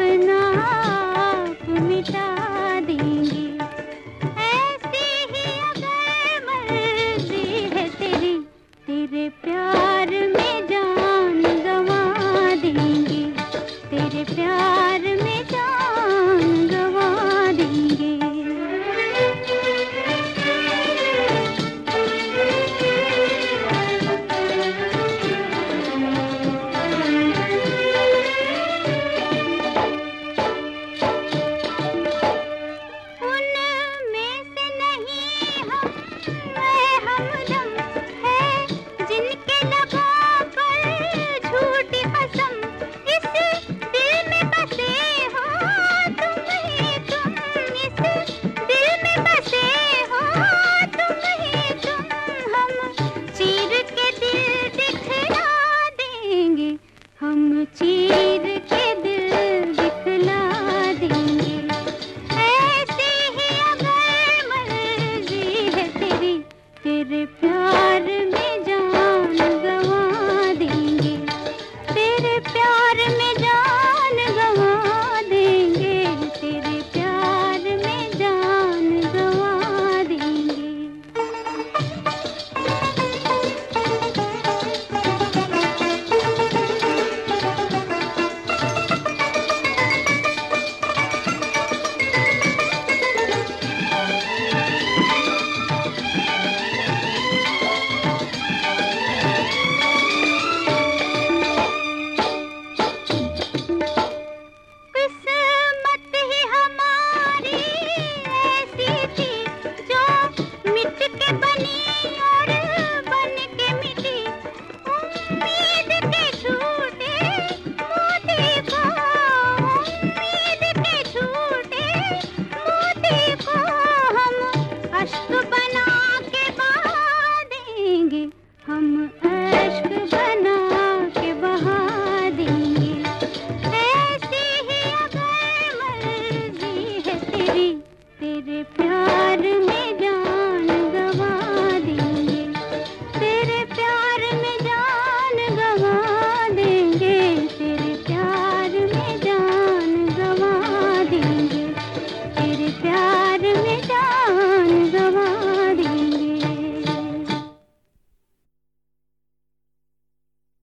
अपना बोला हम